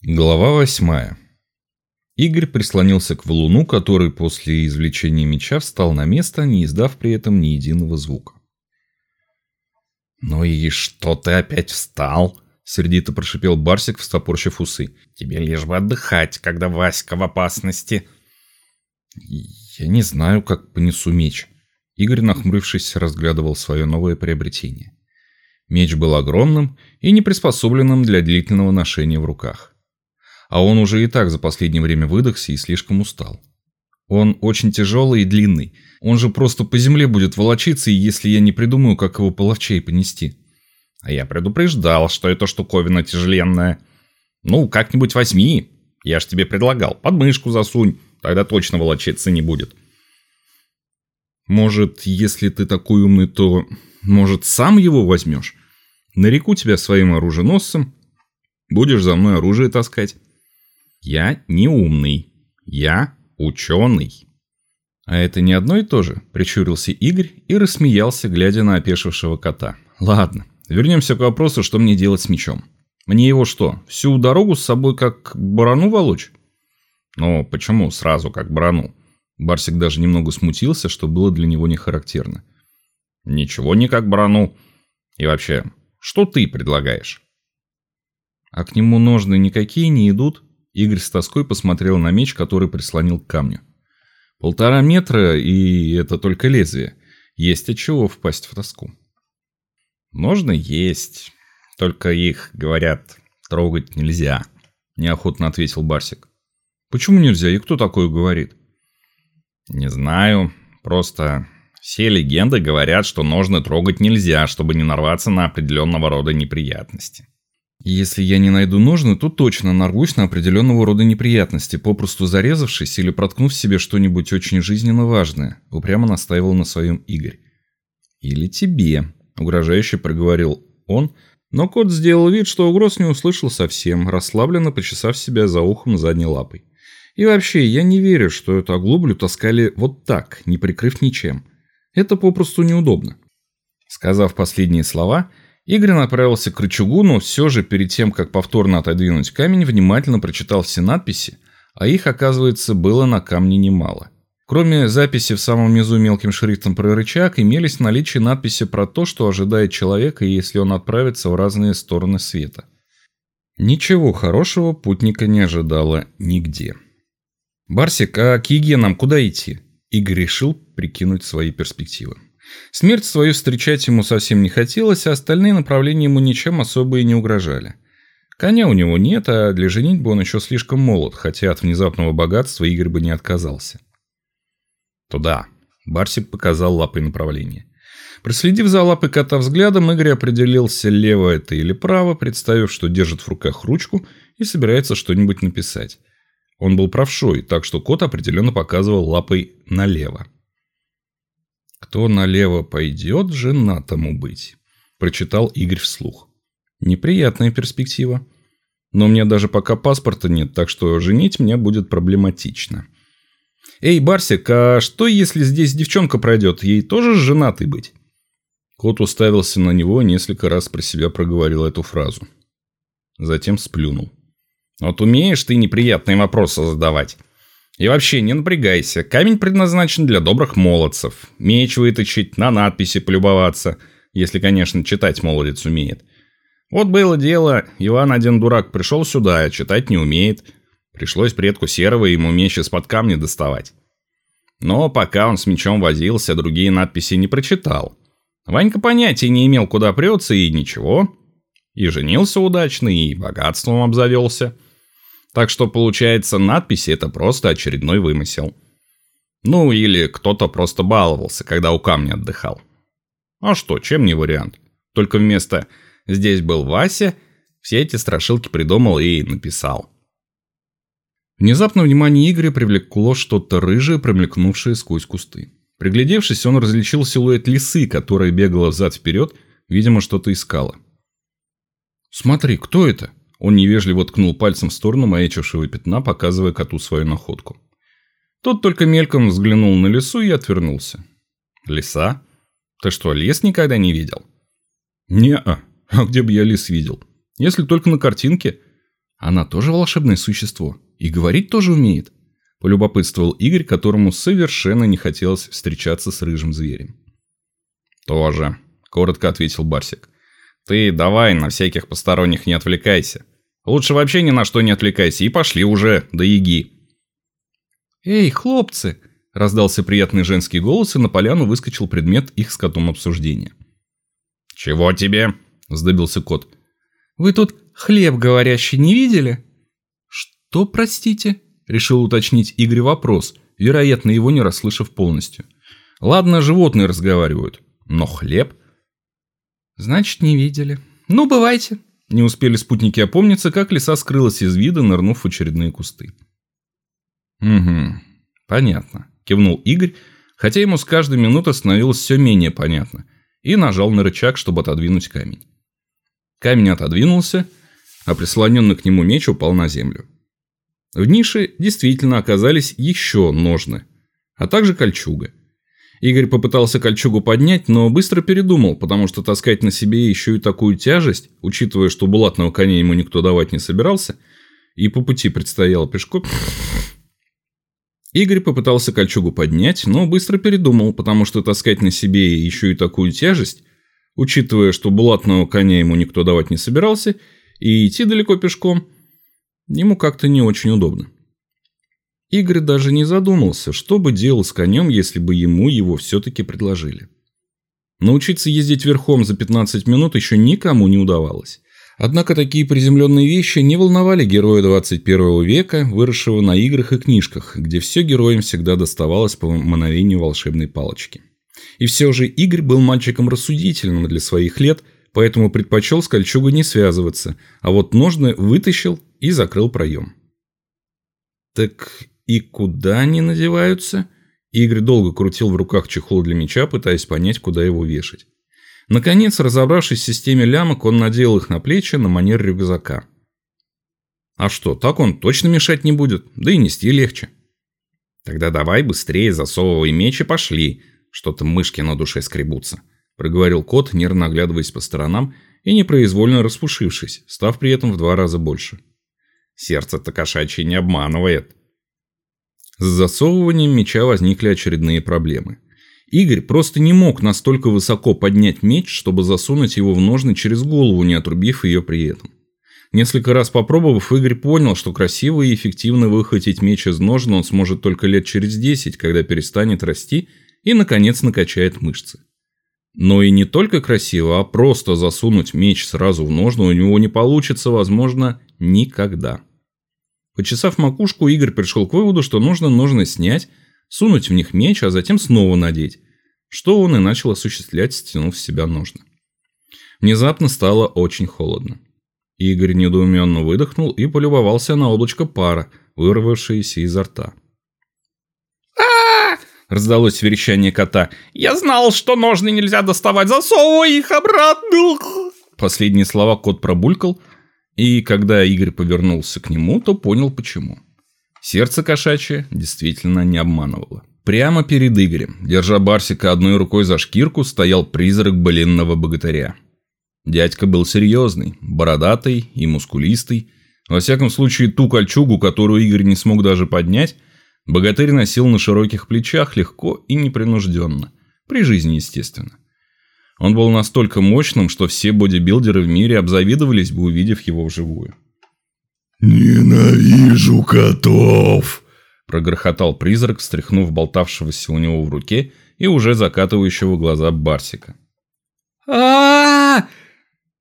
Глава восьмая. Игорь прислонился к валуну, который после извлечения меча встал на место, не издав при этом ни единого звука. «Ну и что ты опять встал?» — сердито прошипел Барсик, встопорщив усы. «Тебе лишь бы отдыхать, когда Васька в опасности». «Я не знаю, как понесу меч». Игорь, нахмурившись, разглядывал свое новое приобретение. Меч был огромным и не приспособленным для длительного ношения в руках а он уже и так за последнее время выдохся и слишком устал. Он очень тяжелый и длинный. Он же просто по земле будет волочиться, если я не придумаю, как его половчей понести. А я предупреждал, что эта штуковина тяжеленная. Ну, как-нибудь возьми. Я ж тебе предлагал. Под мышку засунь. Тогда точно волочиться не будет. Может, если ты такой умный, то, может, сам его возьмешь? Нареку тебя своим оруженосцем. Будешь за мной оружие таскать. Я не умный. Я ученый. А это не одно и то же, прищурился Игорь и рассмеялся, глядя на опешившего кота. Ладно, вернемся к вопросу, что мне делать с мечом. Мне его что, всю дорогу с собой как барану волочь? Ну, почему сразу как барану? Барсик даже немного смутился, что было для него не характерно. Ничего не как барану. И вообще, что ты предлагаешь? А к нему ножны никакие не идут? Игорь с тоской посмотрел на меч, который прислонил к камню. Полтора метра, и это только лезвие. Есть от чего впасть в тоску. Можно есть. Только их, говорят, трогать нельзя. Неохотно ответил Барсик. Почему нельзя? И кто такое говорит? Не знаю. Просто все легенды говорят, что ножны трогать нельзя, чтобы не нарваться на определенного рода неприятности. Если я не найду ножны, то точно нарвусь на определенного рода неприятности, попросту зарезавшись или проткнув себе что-нибудь очень жизненно важное, упрямо настаивал на своем Игорь. Или тебе, угрожающе проговорил он, но кот сделал вид, что угроз не услышал совсем, расслабленно почесав себя за ухом задней лапой. И вообще, я не верю, что эту оглоблю таскали вот так, не прикрыв ничем. Это попросту неудобно. Сказав последние слова, Игорь направился к рычагу, но все же перед тем, как повторно отодвинуть камень, внимательно прочитал все надписи, а их, оказывается, было на камне немало. Кроме записи в самом низу мелким шрифтом про рычаг, имелись в наличии надписи про то, что ожидает человека, если он отправится в разные стороны света. Ничего хорошего путника не ожидало нигде. «Барсик, а к Еге нам куда идти?» Игорь решил прикинуть свои перспективы. Смерть свою встречать ему совсем не хотелось, а остальные направления ему ничем особо и не угрожали. Коня у него нет, а для женитьбы он еще слишком молод, хотя от внезапного богатства Игорь бы не отказался. «Туда», — Барсик показал лапой направление. Проследив за лапой кота взглядом, Игорь определился, лево это или право, представив, что держит в руках ручку и собирается что-нибудь написать. Он был правшой, так что кот определенно показывал лапой налево. «Кто налево пойдет, женатому быть», – прочитал Игорь вслух. «Неприятная перспектива. Но у меня даже пока паспорта нет, так что женить мне будет проблематично». «Эй, Барсик, а что, если здесь девчонка пройдет? Ей тоже женатый быть?» Кот уставился на него несколько раз про себя проговорил эту фразу. Затем сплюнул. «Вот умеешь ты неприятные вопросы задавать. И вообще, не напрягайся. Камень предназначен для добрых молодцев. Меч выточить, на надписи полюбоваться. Если, конечно, читать молодец умеет. Вот было дело, Иван один дурак пришел сюда, а читать не умеет. Пришлось предку Серого ему меч из-под камня доставать. Но пока он с мечом возился, другие надписи не прочитал. Ванька понятия не имел, куда прется, и ничего. И женился удачно, и богатством обзавелся. Так что получается, надписи это просто очередной вымысел. Ну или кто-то просто баловался, когда у камня отдыхал. А что, чем не вариант? Только вместо «здесь был Вася» все эти страшилки придумал и написал. Внезапно внимание Игоря привлекло что-то рыжее, промелькнувшее сквозь кусты. Приглядевшись, он различил силуэт лисы, которая бегала взад-вперед, видимо, что-то искала. «Смотри, кто это?» Он невежливо ткнул пальцем в сторону маячившего пятна, показывая коту свою находку. Тот только мельком взглянул на лесу и отвернулся. «Лиса? Ты что, лес никогда не видел?» «Не-а. А где бы я лис видел? Если только на картинке. Она тоже волшебное существо. И говорить тоже умеет. Полюбопытствовал Игорь, которому совершенно не хотелось встречаться с рыжим зверем. «Тоже», — коротко ответил Барсик. «Ты давай на всяких посторонних не отвлекайся. Лучше вообще ни на что не отвлекайся и пошли уже, до яги». «Эй, хлопцы!» — раздался приятный женский голос, и на поляну выскочил предмет их с котом обсуждения. «Чего тебе?» — сдобился кот. «Вы тут хлеб говорящий не видели?» «Что, простите?» — решил уточнить Игорь вопрос, вероятно, его не расслышав полностью. «Ладно, животные разговаривают, но хлеб?» «Значит, не видели. Ну, бывайте». Не успели спутники опомниться, как лиса скрылась из вида, нырнув в очередные кусты. «Угу, понятно», – кивнул Игорь, хотя ему с каждой минутой становилось все менее понятно, и нажал на рычаг, чтобы отодвинуть камень. Камень отодвинулся, а прислоненный к нему меч упал на землю. В нише действительно оказались еще ножны, а также кольчуга. Игорь попытался кольчугу поднять, но быстро передумал, потому что таскать на себе еще и такую тяжесть, учитывая, что булатного коня ему никто давать не собирался, и по пути предстояло пешком... Игорь попытался кольчугу поднять, но быстро передумал, потому что таскать на себе еще и такую тяжесть, учитывая, что булатного коня ему никто давать не собирался, и идти далеко пешком, ему как-то не очень удобно. Игорь даже не задумался, что бы делал с конем, если бы ему его все-таки предложили. Научиться ездить верхом за 15 минут еще никому не удавалось. Однако такие приземленные вещи не волновали героя 21 века, выросшего на играх и книжках, где все героям всегда доставалось по мановению волшебной палочки. И все же Игорь был мальчиком рассудительным для своих лет, поэтому предпочел с кольчугой не связываться, а вот ножны вытащил и закрыл проем. Так и куда они надеваются? Игорь долго крутил в руках чехол для меча, пытаясь понять, куда его вешать. Наконец, разобравшись в системе лямок, он надел их на плечи на манер рюкзака. А что, так он точно мешать не будет, да и нести легче. Тогда давай быстрее засовывай меч и пошли, что-то мышки на душе скребутся, проговорил кот, нервно оглядываясь по сторонам и непроизвольно распушившись, став при этом в два раза больше. Сердце-то кошачье не обманывает. С засовыванием меча возникли очередные проблемы. Игорь просто не мог настолько высоко поднять меч, чтобы засунуть его в ножны через голову, не отрубив ее при этом. Несколько раз попробовав, Игорь понял, что красиво и эффективно выхватить меч из ножен он сможет только лет через 10, когда перестанет расти и, наконец, накачает мышцы. Но и не только красиво, а просто засунуть меч сразу в ножны у него не получится, возможно, никогда. Почесав макушку, Игорь пришел к выводу, что нужно ножны снять, сунуть в них меч, а затем снова надеть, что он и начал осуществлять, стянув с себя ножны. Внезапно стало очень холодно. Игорь недоуменно выдохнул и полюбовался на облачко пара, вырвавшееся изо рта. а раздалось верещание кота. «Я знал, что ножны нельзя доставать, засовывай их обратно!» Последние слова кот пробулькал, и когда Игорь повернулся к нему, то понял почему. Сердце кошачье действительно не обманывало. Прямо перед Игорем, держа Барсика одной рукой за шкирку, стоял призрак блинного богатыря. Дядька был серьезный, бородатый и мускулистый. Во всяком случае, ту кольчугу, которую Игорь не смог даже поднять, богатырь носил на широких плечах легко и непринужденно. При жизни, естественно. Он был настолько мощным, что все бодибилдеры в мире обзавидовались бы, увидев его вживую. «Ненавижу котов!» Прогрохотал призрак, встряхнув болтавшегося у него в руке и уже закатывающего глаза Барсика. а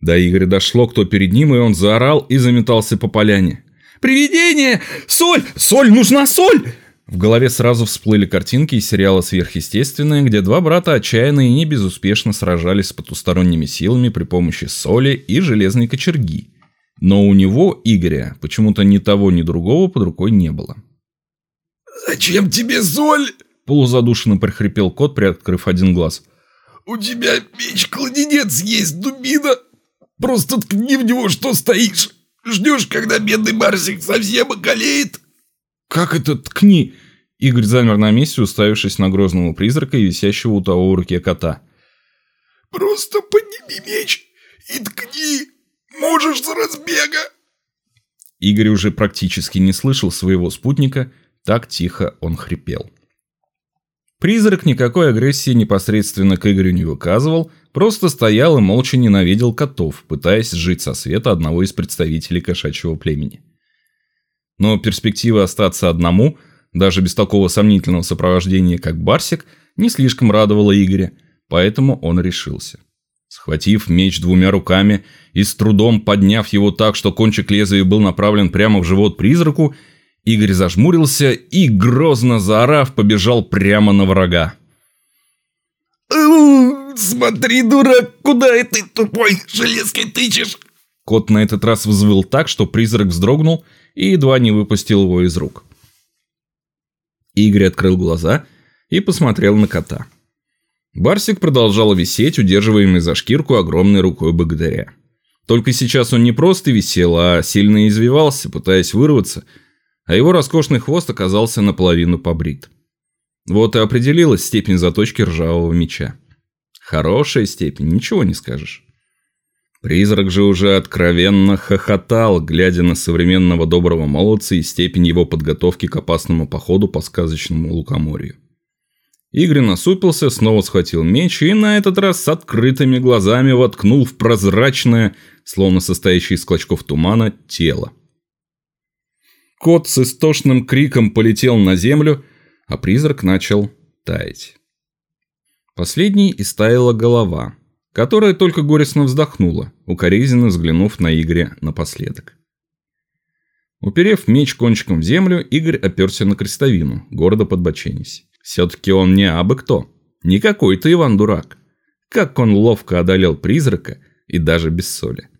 До Игоря дошло, кто перед ним, и он заорал и заметался по поляне. «Привидение! Соль! Соль! Нужна соль!» В голове сразу всплыли картинки из сериала «Сверхъестественное», где два брата отчаянно и не безуспешно сражались с потусторонними силами при помощи соли и железной кочерги. Но у него, Игоря, почему-то ни того, ни другого под рукой не было. «Зачем тебе соль?» – полузадушенно прохрипел кот, приоткрыв один глаз. «У тебя меч-кладенец есть, дубина! Просто ткни в него, что стоишь! Ждешь, когда бедный Барсик совсем околеет!» «Как это ткни?» Игорь замер на месте, уставившись на грозного призрака и висящего у того в руке кота. «Просто подними меч и ткни! Можешь с разбега!» Игорь уже практически не слышал своего спутника, так тихо он хрипел. Призрак никакой агрессии непосредственно к Игорю не выказывал, просто стоял и молча ненавидел котов, пытаясь жить со света одного из представителей кошачьего племени. Но перспектива остаться одному, даже без такого сомнительного сопровождения, как Барсик, не слишком радовала Игоря, поэтому он решился. Схватив меч двумя руками и с трудом подняв его так, что кончик лезвия был направлен прямо в живот призраку, Игорь зажмурился и, грозно заорав, побежал прямо на врага. «Смотри, дурак, куда это тупой железкой тычешь?» Кот на этот раз взвыл так, что призрак вздрогнул и едва не выпустил его из рук. Игорь открыл глаза и посмотрел на кота. Барсик продолжал висеть, удерживаемый за шкирку огромной рукой богатыря. Только сейчас он не просто висел, а сильно извивался, пытаясь вырваться, а его роскошный хвост оказался наполовину побрит. Вот и определилась степень заточки ржавого меча. Хорошая степень, ничего не скажешь. Призрак же уже откровенно хохотал, глядя на современного доброго молодца и степень его подготовки к опасному походу по сказочному лукоморью. Игорь насупился, снова схватил меч и на этот раз с открытыми глазами воткнул в прозрачное, словно состоящее из клочков тумана, тело. Кот с истошным криком полетел на землю, а призрак начал таять. Последней истаяла голова, которая только горестно вздохнула, укоризненно взглянув на Игоря напоследок. Уперев меч кончиком в землю, Игорь оперся на крестовину, гордо подбоченясь. Все-таки он не абы кто. Не какой-то Иван-дурак. Как он ловко одолел призрака и даже без соли.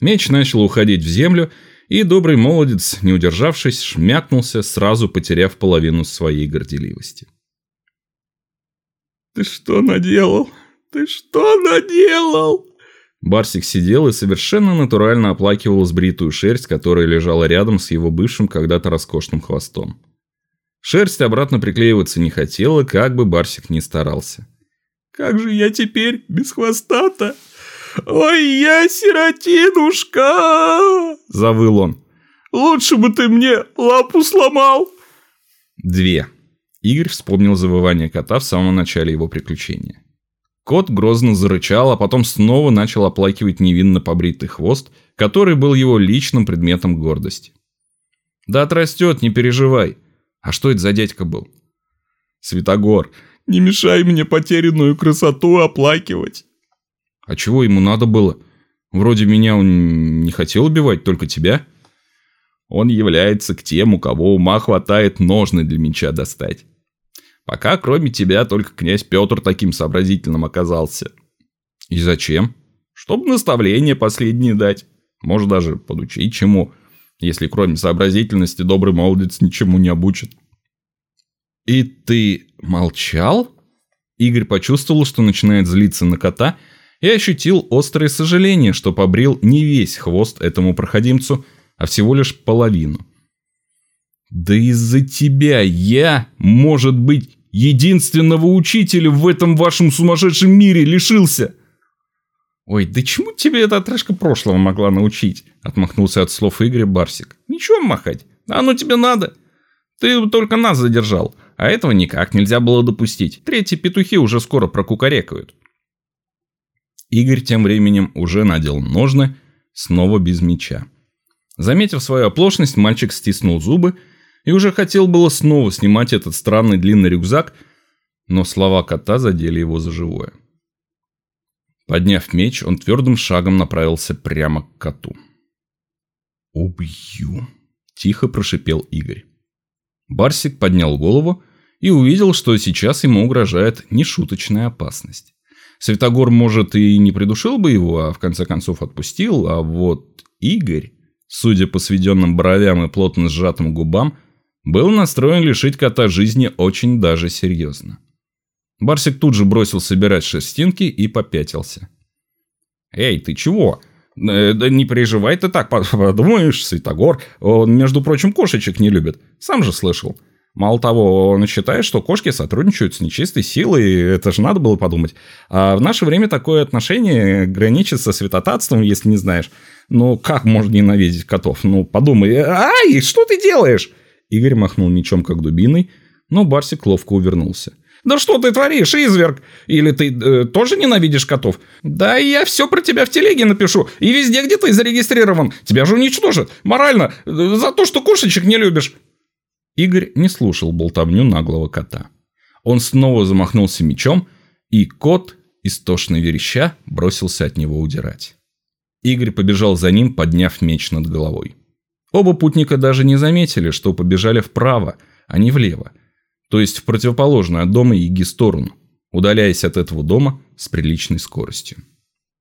Меч начал уходить в землю, и добрый молодец, не удержавшись, шмякнулся, сразу потеряв половину своей горделивости. «Ты что наделал? Ты что наделал?» Барсик сидел и совершенно натурально оплакивал сбритую шерсть, которая лежала рядом с его бывшим когда-то роскошным хвостом. Шерсть обратно приклеиваться не хотела, как бы Барсик ни старался. «Как же я теперь без хвоста-то? Ой, я сиротинушка!» – завыл он. «Лучше бы ты мне лапу сломал!» Две. Игорь вспомнил завывание кота в самом начале его приключения. Кот грозно зарычал, а потом снова начал оплакивать невинно побритый хвост, который был его личным предметом гордости. «Да отрастет, не переживай. А что это за дядька был? Святогор, не мешай мне потерянную красоту оплакивать. А чего ему надо было? Вроде меня он не хотел убивать, только тебя. Он является к тем, у кого ума хватает ножны для меча достать. Пока кроме тебя только князь Петр таким сообразительным оказался. И зачем? Чтобы наставление последнее дать. Может даже подучить чему если кроме сообразительности добрый молодец ничему не обучит. «И ты молчал?» Игорь почувствовал, что начинает злиться на кота, и ощутил острое сожаление, что побрил не весь хвост этому проходимцу, а всего лишь половину. «Да из-за тебя я, может быть, единственного учителя в этом вашем сумасшедшем мире лишился!» «Ой, да чему тебе эта отрыжка прошлого могла научить?» Отмахнулся от слов Игоря Барсик. «Ничего махать. А оно тебе надо. Ты только нас задержал. А этого никак нельзя было допустить. Третьи петухи уже скоро прокукарекают». Игорь тем временем уже надел ножны, снова без меча. Заметив свою оплошность, мальчик стиснул зубы и уже хотел было снова снимать этот странный длинный рюкзак, но слова кота задели его за живое. Подняв меч, он твердым шагом направился прямо к коту. «Убью!» – тихо прошипел Игорь. Барсик поднял голову и увидел, что сейчас ему угрожает нешуточная опасность. Светогор, может, и не придушил бы его, а в конце концов отпустил, а вот Игорь, судя по сведенным бровям и плотно сжатым губам, был настроен лишить кота жизни очень даже серьезно. Барсик тут же бросил собирать шерстинки и попятился. «Эй, ты чего? Э, да не переживай ты так, подумаешь, Светогор, он, между прочим, кошечек не любит, сам же слышал. Мало того, он считает, что кошки сотрудничают с нечистой силой, это же надо было подумать. А в наше время такое отношение граничит со святотатством, если не знаешь. Ну, как можно ненавидеть котов? Ну, подумай. Ай, что ты делаешь? Игорь махнул мечом, как дубиной, но Барсик ловко увернулся. «Да что ты творишь, изверг? Или ты э, тоже ненавидишь котов? Да я все про тебя в телеге напишу, и везде, где ты зарегистрирован. Тебя же уничтожат, морально, э, за то, что кошечек не любишь». Игорь не слушал болтовню наглого кота. Он снова замахнулся мечом, и кот, истошно вереща, бросился от него удирать. Игорь побежал за ним, подняв меч над головой. Оба путника даже не заметили, что побежали вправо, а не влево, то есть в противоположную от дома Иги сторону, удаляясь от этого дома с приличной скоростью.